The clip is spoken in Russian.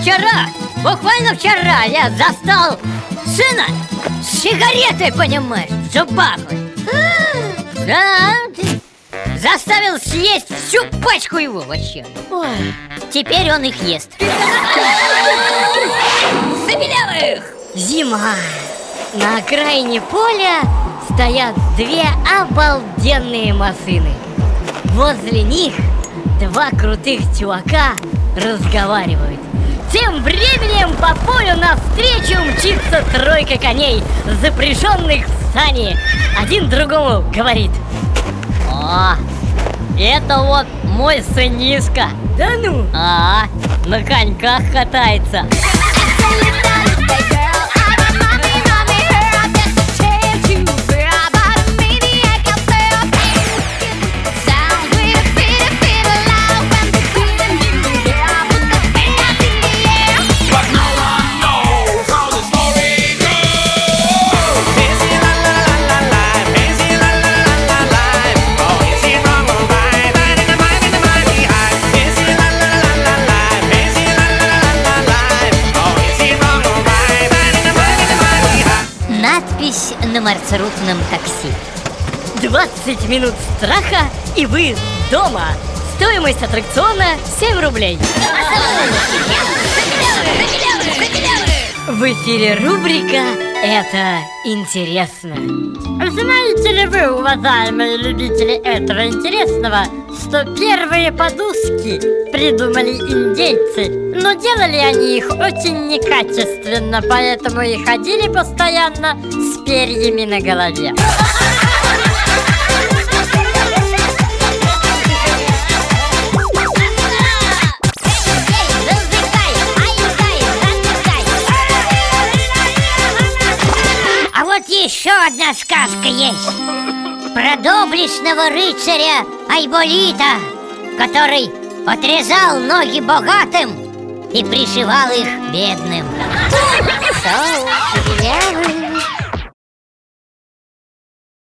вчера, буквально вчера я застал сына с сигаретой, понимаешь, в зубах. Да, ты заставил съесть всю пачку его вообще. Ой, Теперь он их ест. Забелявых! зима. На окраине поля стоят две обалденные машины. Возле них два крутых чувака разговаривают. Тем временем по полю навстречу мчится тройка коней, запряженных в сани. Один другому говорит. О, это вот мой сынишка. Да ну! А, на коньках катается. Надпись на маршрутном такси. 20 минут страха и вы дома. Стоимость аттракциона 7 рублей. В эфире рубрика «Это интересно». Знаете ли вы, уважаемые любители этого интересного, что первые подушки придумали индейцы, но делали они их очень некачественно, поэтому и ходили постоянно с перьями на голове. Еще одна сказка есть. Про доблестного рыцаря Айболита Который отрезал ноги богатым И пришивал их бедным